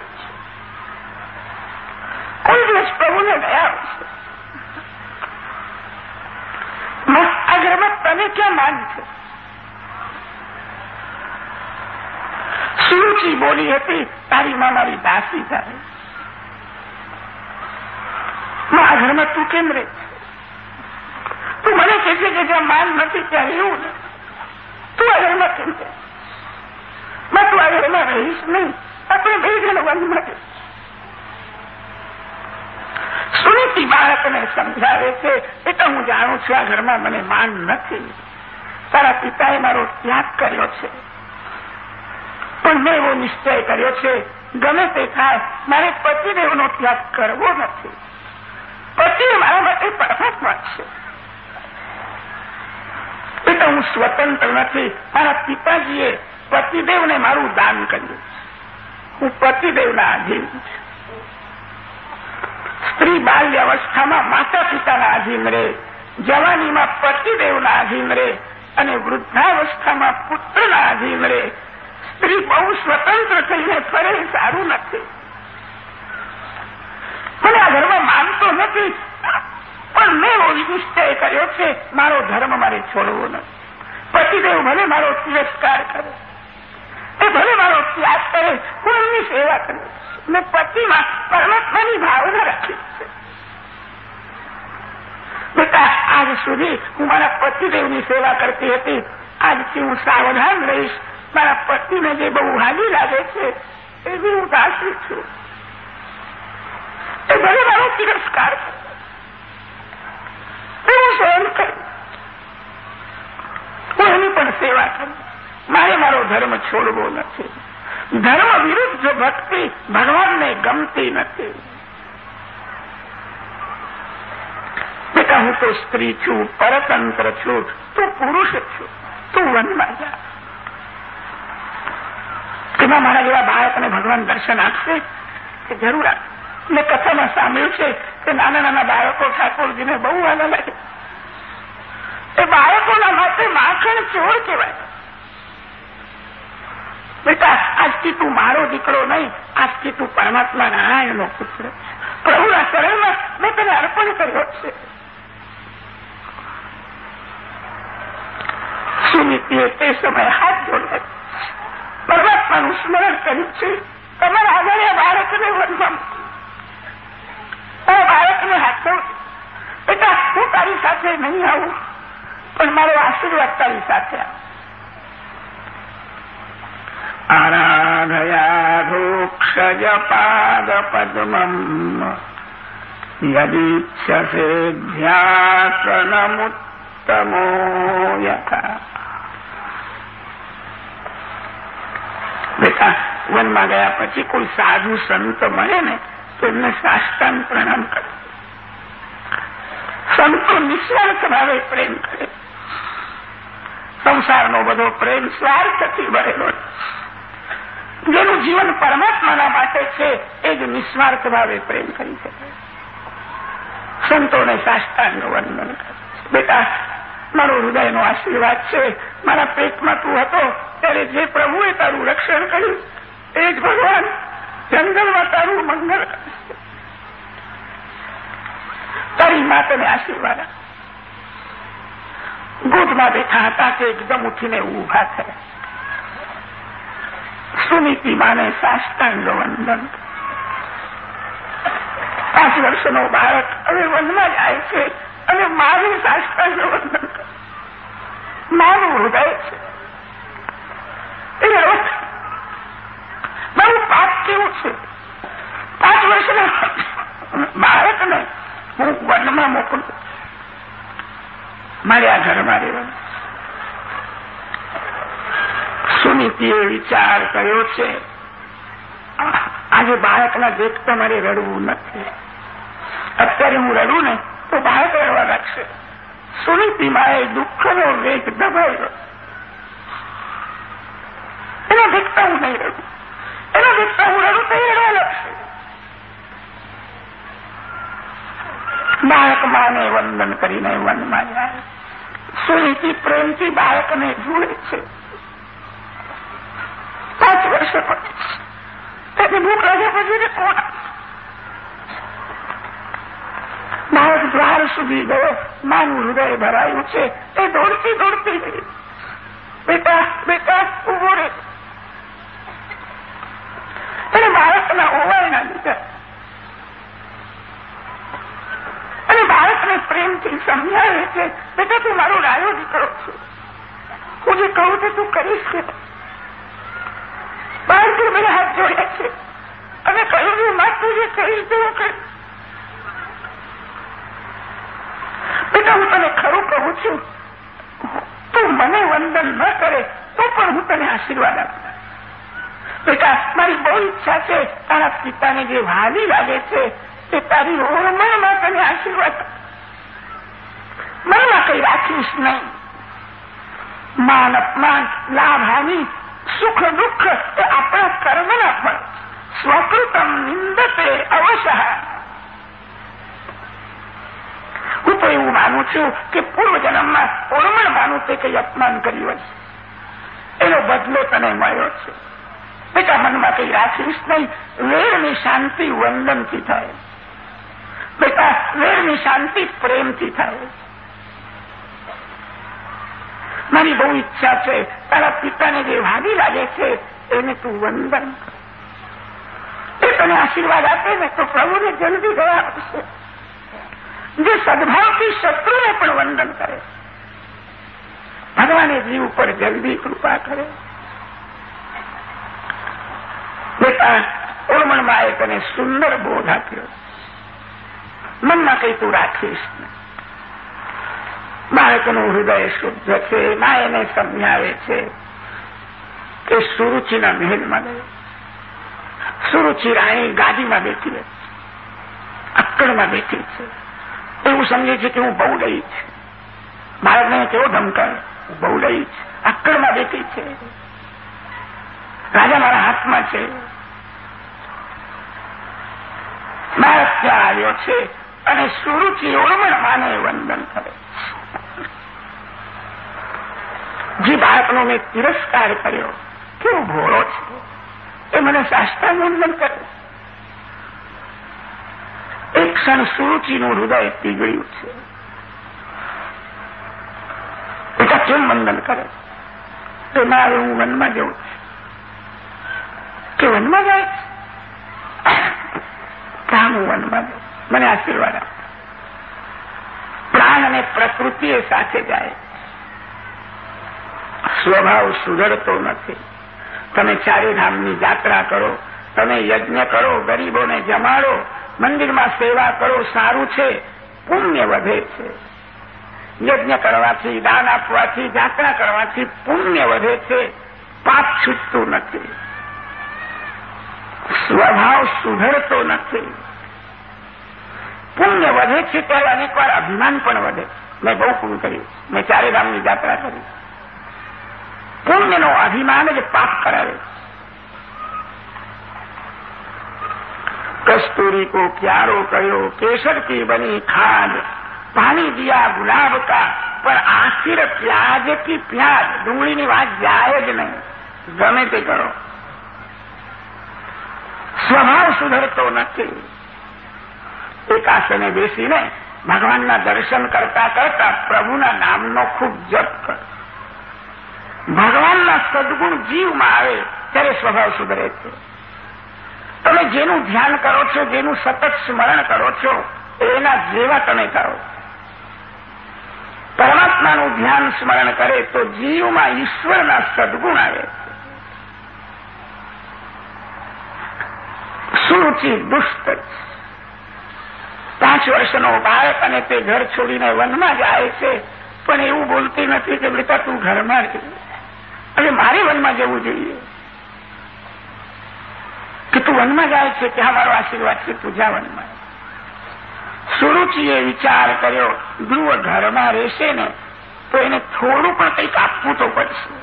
કોઈ દિવસ પ્રભુને ગયા આ ઘરમાં તને ક્યાં માન છે? સુરુચિ બોલી હતી, તારી માં મારી દાસી થાય આ ઘરમાં તું કેમ રહે? તું મને કહે છે કે જ્યાં માન નથી, ત્યાં ને તું આ ઘરમાં કેમ છે? તું આ ઘરમાં રહીશ નહીં. આપણે બે જણ વનમાં સુનીતિ બાળકને સમજાવે છે એટલે હું જાણું છું આ ઘરમાં મને માન નથી. તારા પિતાએ મારો ત્યાગ કર્યો છે. પણ મેં એવો નિશ્ચય કર્યો છે, ગમે તે થાય, મારે પતિદેવનો ત્યાગ કરવો નથી. પતિ મારા માટે પરમાત્મા છે. એટલે હું સ્વતંત્ર નથી. મારા પિતાજીએ પતિદેવને મારું દાન કર્યું. હું પતિદેવના આધીન સ્ત્રી બાલ્ય અવસ્થામાં માતા પિતાના આધીન રહે, જવાનીમાં પતિદેવના આધીન રહે અને વૃદ્ધાવસ્થામાં પુત્રના આધીન રહે. સ્ત્રી બહુ સ્વતંત્ર થઈને ફરે સારું નથી. મને આ ઘરમાં માનતો નથી. પણ મેં એવો નિશ્ચય કર્યો છે, મારો ધર્મ મારે છોડવો નથી. પતિદેવ ભલે મારો તિરસ્કાર કરે એ ભલે મારો ત્યાગ કરે, હું એમની સેવા કરું મેં પતિમાં પરમાત્માની ભાવના રાખી છે. બેટા, આજ સુધી હું મારા પતિદેવની સેવા કરતી હતી. આજથી હું સાવધાન રહીશ. મારા પતિને જે બહુ હાલી લાગે છે, એવી હું દાસી છું. એ ભલે મારો તિરસ્કાર કરે. હું સહન કરું હું એની પણ સેવા કરું મારે મારો ધર્મ છોડવો નથી. ધર્મ વિરુદ્ધ ભક્તિ ભગવાનને ગમતી નથી. બેટા, હું તો સ્ત્રી છું, પરતંત્ર છું, તું પુરુષ છું, તું વનમાં જા. એમાં મારા જેવા બાળકને ભગવાન દર્શન આપશે? કે જરૂર આપશે? મેં કથામાં સાંભળ્યું છે કે નાના નાના બાળકો ઠાકોરજીને બહુ વાલા લાગે એ બાળકોના માટે માખણ ચોર કહેવાય. બેટા, આજથી તું મારો દીકરો નહીં, આજથી તું પરમાત્મા નારાયણનો પુત્ર. પ્રભુના શરણમાં મેં તને અર્પણ કર્યો છે. સુનીતિએ તે સમયે હાથ જોડે પરમાત્માનું સ્મરણ કર્યું છે. તમારા આગળ બાળકને વનમાં બાળકને હાથ બેટા, હું તારી સાથે નહીં આવું, પણ મારો આશીર્વાદ તારી સાથે આરાધયાધોક્ષજ પાદ પદ્મ યદીક્ષસે ધ્યાસનમુત્તમો યથા. બેટા, વનમાં ગયા પછી કોઈ સાધુ સંત મળે ને તો એમને સાષ્ટાંગ પ્રણામ કરે. સંતો નિસ્વાર્થ ભાવે પ્રેમ કરે. સંસારનો બધો પ્રેમ સ્વાર્થથી ભરેલો જેનું જીવન પરમાત્માના માટે છે, એ જ નિસ્વાર્થ ભાવે પ્રેમ કરી શકે. સંતોને સાષ્ટાંગ વંદન કરે. બેટા, મારો હૃદયનો આશીર્વાદ છે. મારા પેટમાં તું હતો, ત્યારે જે પ્રભુએ તારું રક્ષણ કર્યું, એ જ ભગવાન જંગલમાં તારું મંગળ. તારી માતાને આશીર્વાદ ગોદમાં બેઠા હતા કે એકદમ ઉઠીને ઊભા થયા. સુનીતિ માને સાષ્ટાંગ વંદન. પાંચ વર્ષનો બાળક હવે વનમાં જાય છે અને મારું સાષ્ટાંગ વંદન મારું હૃદય છે. એટલે મારું પાપ કેવું છે? પાંચ વર્ષના બાળકને હું વનમાં મોકલું. મારે આ ઘરમાં રહેવાનું. સુનીતિએ વિચાર કર્યો છે. આજે બાળકના દેખતા મારે રડવું નથી. અત્યારે હું રડું ને તો બાળક રડવા લાગશે. સુનીતિમાં એ દુઃખનો વેગ દબાયો એના દેખતા હું નહીં રડું. એના હું રડું રડવા બાળક માને વંદન કરીને વનમાં જાય. સુનીતિ પ્રેમથી બાળકને જુએ છે. પાંચ વર્ષ પછી ભૂખ લાગ્યા પછી કોણ? બાળક દ્વાર સુધી ગયો. માનું હૃદય ભરાયું છે. એ દોડતી દોડતી ગઈ. બેટા બેટા ઊભો રે અને હોવાના લીધે. અને બાળકને પ્રેમથી સમજાવે છે, બેટા, તું મારો રાયો દીકરો છે. હું જે કહું તે તું કરીશ કે બાળકે મને હાથ જોડ્યા છે. અને કહ્યું કે માં તું જે કહીશ તે હું બેટા, હું તને ખરું કહું છું. તું મને વંદન ન કરે, તો પણ હું તને આશીર્વાદ આપું બેટા, મારી બહુ ઈચ્છા છે. તારા પિતાને જે વાલી લાગે છે તે તારી ઓળમણમાં તને આશીર્વાદ મનમાં કઈ રાખીશ નહીં. માન અપમાન, લાભ, હાનિ, સુખ, દુઃખ એ આપણા કર્મના ફળ. સ્વકૃતમ નિંદતે અવશઃ હું તો એવું માનું છું કે પૂર્વ જન્મમાં ઓળમણ માનું તે કંઈ અપમાન કર્યું હશે. એનો બદલો તને મળ્યો છે. બેટા મનમાં કઈ રાખીશ નહીં વેરની શાંતિ વંદનથી થાય બેટા વેરની શાંતિ પ્રેમથી થાય મારી બહુ ઈચ્છા છે તારા પિતાને જે વાગી લાગે છે એને તું વંદન એ તને આશીર્વાદ આપે ને તો પ્રભુને જલ્દી ગયા આપશે જે સદભાવથી શત્રુને પણ વંદન કરે ભગવાને જીવ ઉપર જલ્દી કૃપા કરે બેટા ઓળમણમાં એ તને સુંદર બોધ આપ્યો. મનમાં કઈ તું રાખીશ બાળકનું હૃદય શુદ્ધ છે મા એને સમજાવે છે કે સુરુચિના મહેલમાં ગયો. સુરુચિ રાણી ગાદીમાં બેઠી હતી અક્કડમાં બેઠી છે. એવું સમજે છે કે હું બહુ લઈ છે. બાળકને કેવો ધમકાય? બહુ લઈ છે, અક્કડમાં બેઠી છે. રાજા મારા હાથમાં છે. બાળક ત્યાં આવ્યો છે અને સુરુચિ ઓળમણ માને વંદન કરે. જે બાળકનો મેં તિરસ્કાર કર્યો, કેવો ભોળો છે. એ મને શાસ્ત્રાંગન કરે. એક ક્ષણ સુરુચિનું હૃદય પીગળ્યું છે. પિતા કેમ વંદન કરે? તો મારે હું વનમાં જઉં. કે વનમાં જાય? હું વનમાં જાઉં મને આશીર્વાદ પ્રાણ અને પ્રકૃતિ એ સાથે જાય. સ્વભાવ સુધરતો નથી. તમે ચારેધામની યાત્રા કરો, તમે યજ્ઞ કરો, ગરીબોને જમાડો, મંદિરમાં સેવા કરો, સારું છે, પુણ્ય વધે છે. યજ્ઞ કરવાથી, દાન આપવાથી, યાત્રા કરવાથી પુણ્ય વધે છે. પાપ છૂટતું નથી. સ્વભાવ સુધરતો નથી. પુણ્ય વધે છે ત્યારે અનેકવાર અભિમાન પણ વધે. મેં બહુ પુણ્ય કર્યું. મેં ચારે યાત્રા કરી. પુણ્યનો અભિમાન જ પાપ કરાવે કસ્તુરી કો પ્યારો કયો કેસર કી બની ખાદ પાણી દિયા ગુલાબ કા, પણ આખિર પ્યાજ કી પ્યાજ. ડુંગળીની વાત જાય જ નહીં. ગમે તે કરો. સ્વભાવ સુધરતો નથી. એક આસને બેસીને ભગવાનના દર્શન કરતા કરતા પ્રભુના નામનો ખૂબ જપ કર. ભગવાનના સદગુણ જીવમાં આવે ત્યારે સ્વભાવ સુધરે છે. તમે જેનું ધ્યાન કરો છો, જેનું સતત સ્મરણ કરો છો, એના જેવા તમે કરો. પરમાત્માનું ધ્યાન સ્મરણ કરે તો જીવમાં ઈશ્વરના સદગુણ આવે. સુરુચિ દુષ્ટ પાંચ વર્ષનો બાળક અને તે ઘર છોડીને વનમાં જાય છે, પણ એવું બોલતી નથી કે બેટા તું ઘરમાં રહે. અને મારે વનમાં જવું જોઈએ. કે તું વનમાં જાય છે કે મારો આશીર્વાદ છે, તું વનમાં. સુરુચિએ વિચાર કર્યો, ધ્રુવ ઘરમાં રહેશે ને, તો એને થોડું પણ કંઈક આપવું તો પડશે.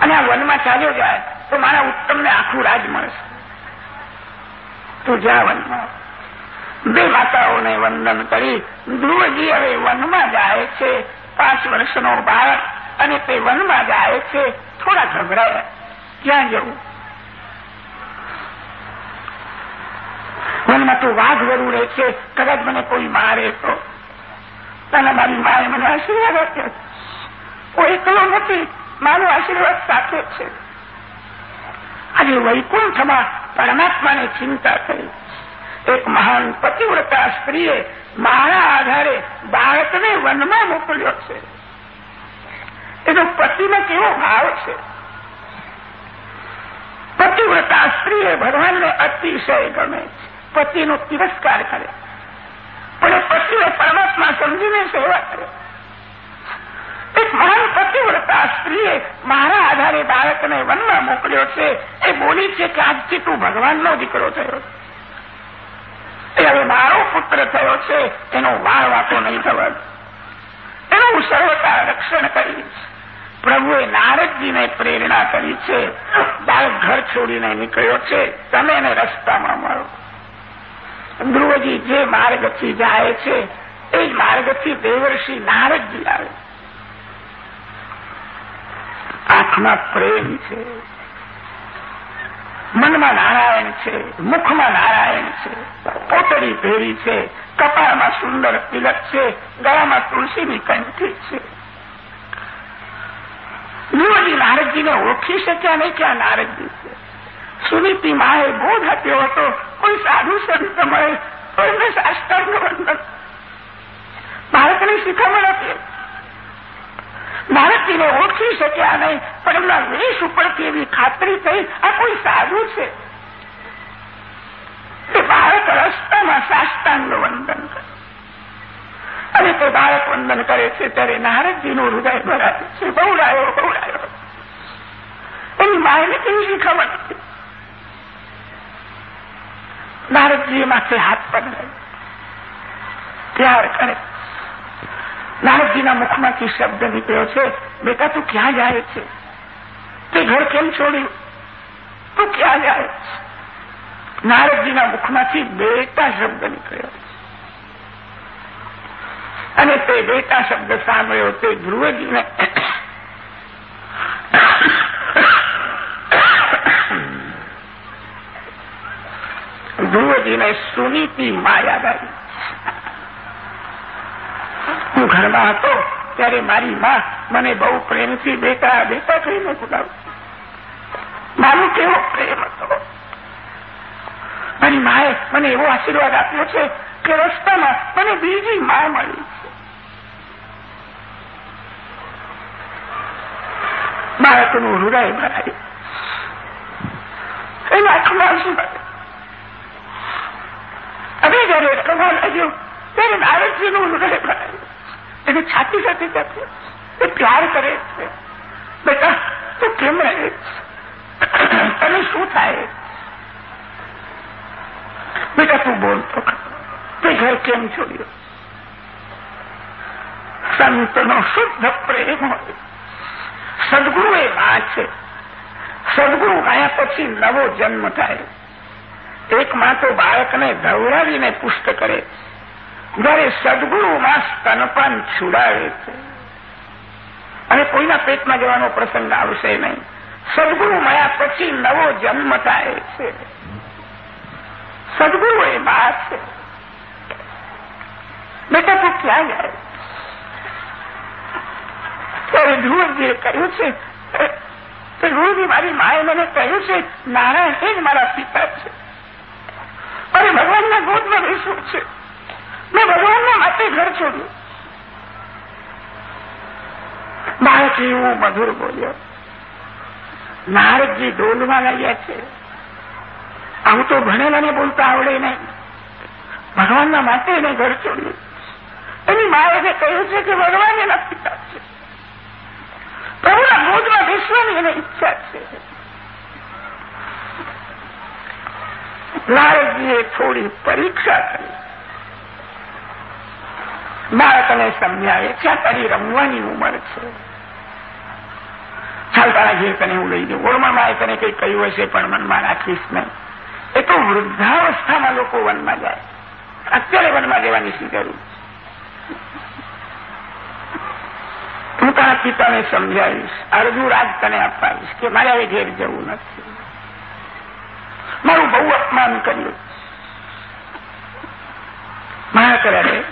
અને આ વનમાં ચાલ્યો જાય, તો મારા ઉત્તમને આખું રાજ મળશે. તું જા વનમાં બે માતાઓને વંદન કરી ધ્રુવજી હવે વનમાં જાય છે. પાંચ વર્ષનો બાળક અને તે વનમાં જાય છે. થોડા ગભરાયા ક્યાં જવું? વનમાં તો વાઘ વરું રહે છે. કદાચ મને કોઈ મારે તો. અને મારી માએ મને આશીર્વાદ આપ્યો કોઈ એકલો નથી. મારો આશીર્વાદ સાથે છે. આજે વૈકુંઠમાં પરમાત્માને ચિંતા કરી એક મહાન પતિવ્રતા સ્ત્રીએ મારા આધારે બાળકને વનમાં મોકલ્યો છે. એનો પતિનો કેવો ભાવ છે? પતિવ્રતા સ્ત્રીએ ભગવાનને અતિશય ગમે પતિનો તિરસ્કાર કરે. પણ પતિને પરમાત્મા સમજીને સેવા કરે. એક મહાન પતિવ્રતા સ્ત્રીએ મારા આધારે બાળકને વનમાં મોકલ્યો છે. એ બોલી છે કે આજથી તું ભગવાનનો દીકરો થયો. એ હવે મારો પુત્ર થયો છે. એનો વાળ વાતો નહીં થવા એનું હું સર્વતા રક્ષણ કરીશ પ્રભુએ નારદજીને પ્રેરણા કરી છે. બાળક ઘર છોડીને નીકળ્યો છે. તમે એને રસ્તામાં મળો. ધ્રુવજી જે માર્ગથી જાય છે, એ જ માર્ગથી દેવર્ષિ નારદજી આવે આંખમાં પ્રેમ છે. મનમાં નારાયણ છે. મુખમાં નારાયણ છે. પોતરી ભેરી છે. કપાળમાં સુંદર તિલક છે. ગળામાં તુલસીની કંઠી છે. ધ્રુવજી નારદજીને ઓળખી શક્યા નહીં કે નારદજી છે. સુનીતિ માએ બોધ આપ્યો હતો. કોઈ સાધુ સંત મળે તો શાસ્ત્રનું વંદન. ભારતની શિખામણ આપી ભારતીને ઓળખી શક્યા નહીં, પણ એમના વેશ ઉપરથી એવી ખાતરી થઈ, આ કોઈ સાધુ છે? તે બાળક રસ્તામાં સાષ્ટાંગ વંદન કરે. અને તે બાળક વંદન કરે છે, ત્યારે નારદજીનું હૃદય ભરાય છે. બહુડાયો બહુડાયો એની માયને કેવી ખબર નારદજીએ માથે હાથ પકડે ત્યાર કરે. નારદજીના મુખમાંથી શબ્દ નીકળ્યો છે બેટા તું ક્યાં જાય છે? તે ઘર કેમ છોડ્યું? તું ક્યાં જાય છે? નારદજીના મુખમાંથી બેટા શબ્દ નીકળ્યો. અને તે બેટા શબ્દ સાંભળ્યો તે ધ્રુવજીને. ધ્રુવજીને સુનીતિ માયા ભાઈ હું ઘરમાં હતો ત્યારે મારી માં મને બહુ પ્રેમથી બેટા બેટા કહીને બોલાવ મારો કેવો પ્રેમ હતો. મારી માએ મને એવો આશીર્વાદ આપ્યો છે કે રસ્તામાં મને બીજી મા મળી છે. બાળકનું હૃદય ભરાયું. એના આંખમાં હવે જયારે રમવા લાગ્યો, ત્યારે નારદજીનું હૃદય ભરાયું. એને છાતી સાથે કહે એ પ્યાર કરે છે. બેટા, તું કેમ રહે તને શું થાય? બેટા, તું બોલતો તે. ઘર કેમ છોડ્યો? સંતનો શુદ્ધ પ્રેમ હોય. સદગુરુ એ માં છે સદગુરુ આયા પછી નવો જન્મ થાય. એક માં તો બાળકને ધવડાવીને પુષ્ટ કરે. જ્યારે સદગુરુમાં સ્તનપાન છુડાવે છે. અને કોઈના પેટમાં જવાનો પ્રસંગ આવશે નહીં. સદગુરુ મળ્યા પછી નવો જન્મ થાય છે. સદગુરુ એ વાત છે. બેટા, તું ક્યાં જાય? ત્યારે ધ્રુવજીએ કહ્યું છે ધ્રુવજી મારી માએ મને કહ્યું છે, નારાયણ એ જ મારા પિતા છે. અને ભગવાનના ગોદમાં બેસવું છે. મેં ભગવાનના માટે ઘર છોડ્યું. બાળક એવું મધુર બોલ્યો. નારદજી ડોલમાં લાગ્યા છે. આવું તો ભણેલાને બોલતા આવડે નહીં. ભગવાનના માટે એને ઘર છોડ્યું. એની માએ કહ્યું છે કે ભગવાન એના પિતા છે. પ્રભુના બોધમાં બેસવાની એને ઈચ્છા છે. નારદજીએ થોડી પરીક્ષા કરી. બાળકને સમજાવે આ તારી રમવાની ઉંમર છે. ચાલ તારા ઘેર તને હું લઈ જાઉં. ઓળમાં મારે તને કંઈ કહ્યું હશે પણ મનમાં રાખીશ નહીં. એ તો વૃદ્ધાવસ્થામાં લોકો વનમાં જાય. અત્યારે વનમાં જવાની શી જરૂર હું તારા પિતાને સમજાવીશ. અર્ધુ રાજ તને અપાવીશ કે મારે હવે ઘેર જવું નથી. મારું બહુ અપમાન કર્યું. મારા કરે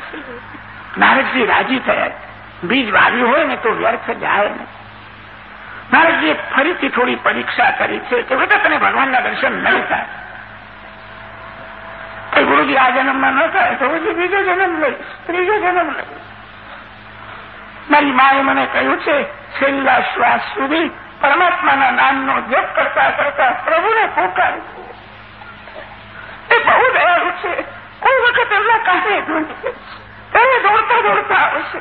નારદજી રાજી થયા બીજ વાવ્યું હોય ને તો વ્યર્થ જાય ને. નારદજીએ ફરીથી થોડી પરીક્ષા કરી છે કે બેટા તને ભગવાનના દર્શન નહીં થાય. ગુરુજી આ જન્મમાં ન થાય તો પછી બીજો જન્મ લઈશ, ત્રીજો જન્મ લઈશ. મારી માએ મને કહ્યું છે, છેલ્લા શ્વાસ સુધી પરમાત્માના નામનો જપ કરતા કરતા પ્રભુને પોકાર એ બહુ દયાળુ છે. કોઈ વખત એમના કાંઠે એને દોડતા દોડતા આવશે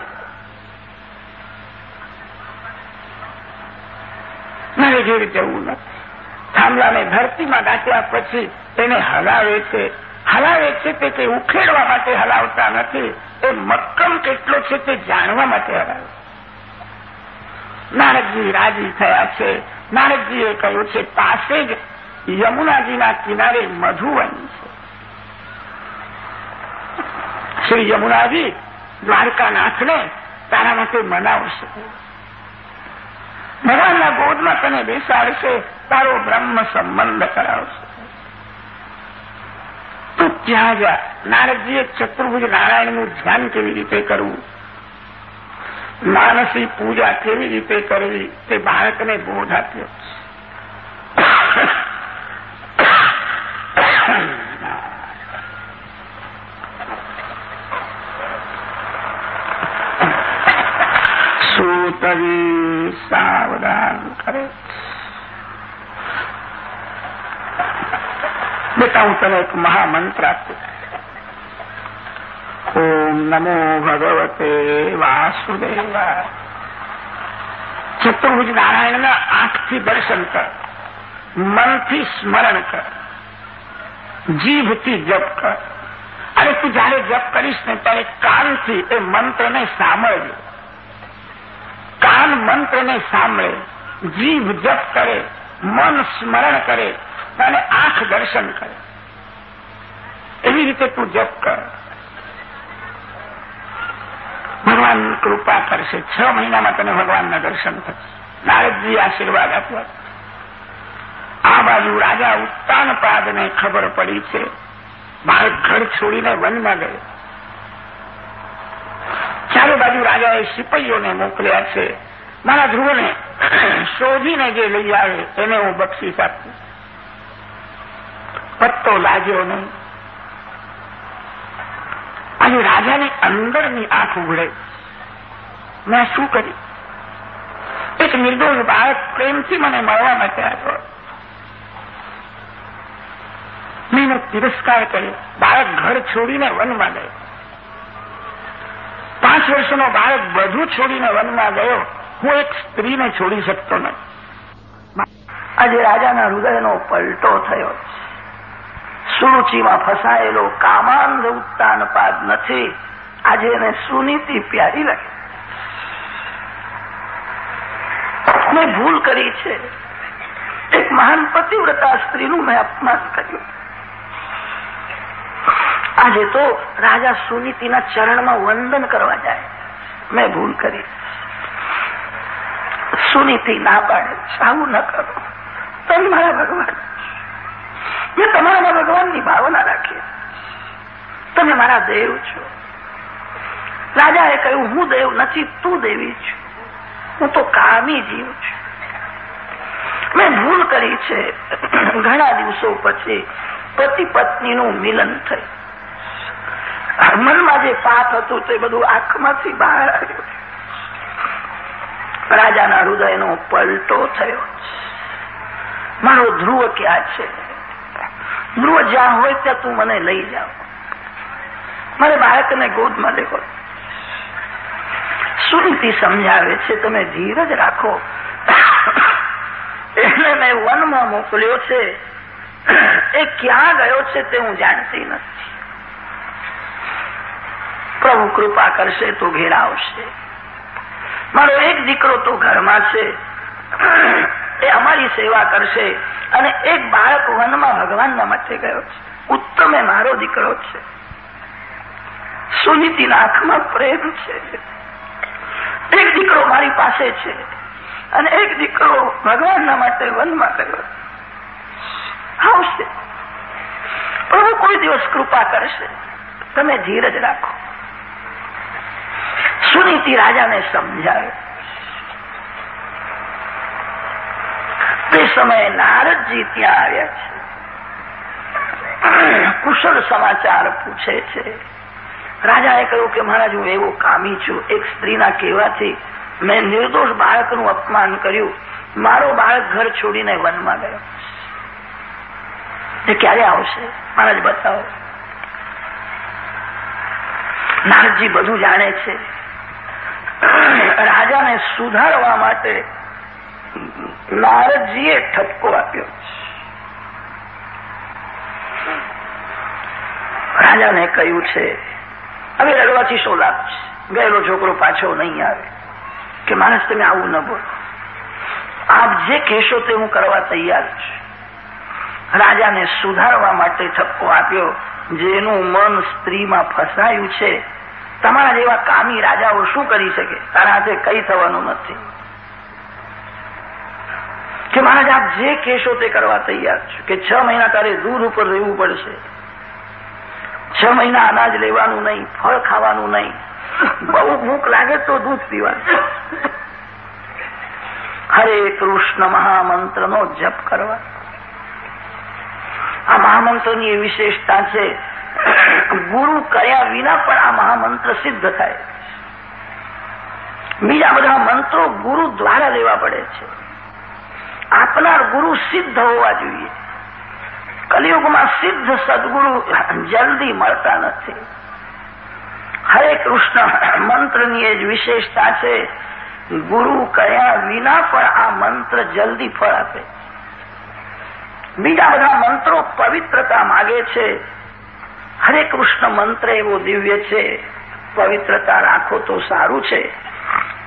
મારે જેવી જવું નથી થાંભલાને ધરતીમાં દાટ્યા પછી એને હલાવે છે હલાવે છે તે કંઈ ઉખેડવા માટે હલાવતા નથી એ મક્કમ કેટલો છે તે જાણવા માટે હલાવે નારદજી રાજી થયા છે નારદજીએ કહ્યું છે પાસે જ યમુનાજીના કિનારે મધુવન છે શ્રી યમુનાજી દ્વારકાનાથને તારા માટે મનાવશે. ભગવાનના ગોદમાં તને બેસાડશે, તારો બ્રહ્મ સંબંધ કરાવશે. તો ત્યાં જા. નારદજીએ ચતુર્ભુજ નારાયણનું ધ્યાન કેવી રીતે કરવું? માનસી પૂજા કેવી રીતે કરવી? તે બાળકને બોધ આપ્યો. સૂતવી સાવધાન કરે. બેટા, હું તને એક મહામંત્ર આપું. ઓમ નમો ભગવતે વાસુદેવા ચતુર્ભુજ નારાયણના આંખથી દર્શન કર. મનથી સ્મરણ કર. જીભથી જપ કર. અને તું જયારે જપ કરીશ ને ત્યારે કાનથી એ મંત્રને સાંભળજો. મંત્રને સાંભળે, જીભ જપ કરે, મન સ્મરણ કરે અને આંખ દર્શન કરે. એવી રીતે તું જપ કર. ભગવાન કૃપા કરશે. છ મહિનામાં તને ભગવાનના દર્શન થશે. નારદજી આશીર્વાદ આપવા. આ બાજુ રાજા ઉત્તાનપાદને ખબર પડી છે. બાળક ઘર છોડીને વનમાં ગયો. ચારે બાજુ રાજાએ સિપાહીઓને મોકલ્યા છે. મારા ધ્રુવને શોધીને જે લઈ આવે, એને હું બક્ષીસ આપીશ. પત્તો લાગ્યો નહીં. આજે રાજાની અંદરની આંખ ઉઘડે મેં શું કર્યું? એક નિર્દોષ બાળક પ્રેમથી મને મળવા માટે આવ્યો. મેં એનો તિરસ્કાર કર્યો. બાળક ઘર છોડીને વનમાં ગયો. પાંચ વર્ષનો બાળક બધું છોડીને વનમાં ગયો. હું એક સ્ત્રીને છોડી શકતો નથી આજે રાજાના હૃદયનો પલટો થયો સુરુચિમાં ફસાયેલો કામાંધ ઉત્તાનપાદ નથી. આજે એને સુનીતિ પ્યારી લાગે. મેં ભૂલ કરી છે. એક મહાન પતિવ્રતા સ્ત્રીનું મેં અપમાન કર્યું. આજે તો રાજા સુનીતિના ચરણમાં વંદન કરવા જાય. મેં ભૂલ કરી. સુનીતિ ના પાડે સાવું ન કરો. તમે મારા ભગવાન. મેં તમારામાં ભગવાનની ભાવના રાખી. તમે મારા દેવ છો. રાજાએ કહ્યું, હું દેવ નથી, તું દેવી છું. હું તો કામી જીવ છું. મેં ભૂલ કરી છે. ઘણા દિવસો પછી પતિ પત્નીનું મિલન થયું. મનમાં જે પાપ હતું તે બધું આંખમાંથી બહાર આવ્યું. રાજાના હૃદયનો પલટો થયો મારો ધ્રુવ ક્યાં છે? ધ્રુવ જ્યાં હોય ત્યાં તું મને લઈ જાઓ. મારે બાળકને ગોદમાં લેવો. સુનીતિ સમજાવે છે, તમે ધીરજ રાખો. એને મેં વનમાં મોકલ્યો છે. એ ક્યાં ગયો છે તે હું જાણતી નથી. પ્રભુ કૃપા કરશે તો ઘેર આવશે. મારો એક દીકરો તો ઘરમાં છે. એ અમારી સેવા કરશે અને એક બાળક વનમાં ભગવાનના માટે ગયો છે. ઉત્તમે મારો દીકરો છે. સુનીતિના આંખમાં પ્રેમ છે. એક દીકરો મારી પાસે છે અને એક દીકરો ભગવાનના માટે વનમાં ગયો આવશે. પ્રભુ કોઈ દિવસ કૃપા કરશે. તમે ધીરજ રાખો. સુનીતિ રાજાને સમજાવે તે સમયે નારદજી ત્યાં આવ્યા છે. કુશળ સમાચાર પૂછે છે. રાજાએ કહ્યું કે મહારાજ, હું એવો કામી છું. એક સ્ત્રીના કહેવાથી મેં નિર્દોષ બાળકનું અપમાન કર્યું. મારો બાળક ઘર છોડીને વનમાં ગયો. એ ક્યારે આવશે? મહારાજ, બતાવો. નારદજી બધું જાણે છે. રાજાને સુધારવા માટે નારદજીએ ઠપકો આપ્યો. રાજાને કહ્યું છે, હવે રડવાથી શું લાભ છે? ગયેલો છોકરો પાછો નહીં આવે. કે માણસ તમે આવું ન બોલો. આપ જે કહેશો તે હું કરવા તૈયાર છું. રાજાને સુધારવા માટે ઠપકો આપ્યો, જેનું મન સ્ત્રીમાં ફસાયું છે તમારા જેવા કામી રાજાઓ શું કરી શકે? તારા હાથે કઈ થવાનું નથી. કે મહારાજ, આપ જે કહેશો તે કરવા તૈયાર છું કે છ મહિના તારે દૂધ ઉપર રહેવું પડશે. છ મહિના અનાજ લેવાનું નહીં, ફળ ખાવાનું નહીં. બહુ ભૂખ લાગે તો દૂધ પીવાનું. હરે કૃષ્ણ મહામંત્રનો જપ કરવા. આ મહામંત્રની વિશેષતા છે ગુરુ કર્યા વિના પણ આ મહામંત્ર સિદ્ધ થાય બીજા બધા મંત્રો ગુરુ દ્વારા લેવા પડે છે. આપનાર ગુરુ સિદ્ધ હોવા જોઈએ. કલિયુગમાં સિદ્ધ સદગુરુ જલ્દી મળતા નથી. હરે કૃષ્ણ મંત્રની એ જ વિશેષતા છે, ગુરુ કયા વિના પણ આ મંત્ર જલ્દી ફળ આપે બીજા બધા મંત્રો પવિત્રતા માગે છે હરે કૃષ્ણ મંત્ર એવો દિવ્ય છે, પવિત્રતા રાખો તો સારું છે.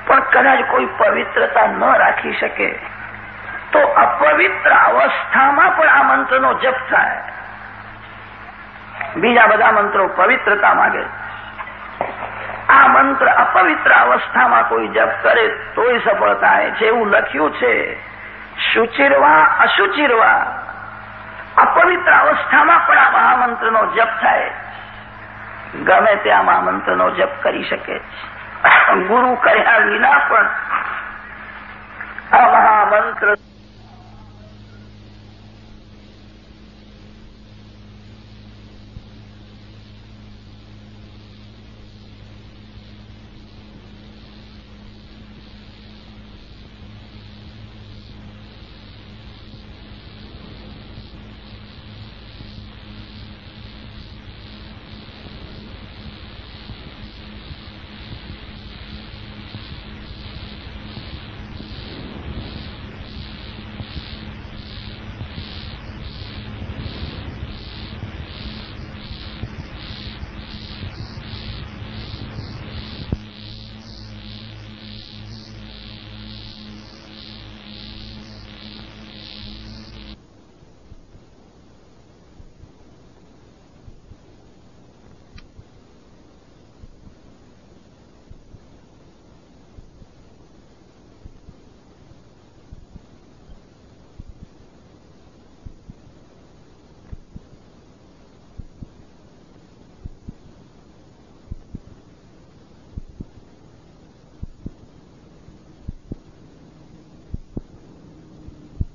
પણ કદાચ કોઈ પવિત્રતા ન રાખી શકે, તો અપવિત્ર અવસ્થામાં પણ આ મંત્રનો જપ થાય. બીજા બધા મંત્રો પવિત્રતા માગે. આ મંત્ર અપવિત્ર અવસ્થામાં કોઈ જપ કરે તોય સફળ થાય છે એવું લખ્યું છે. શુચિરવા અશુચિરવા. અપવિત્ર આ મહામંત્રનો જપ થાય. ગમે ત્યાં મહામંત્રનો જપ કરી શકે ગુરુ કર્યા વિના પણ આ મહામંત્ર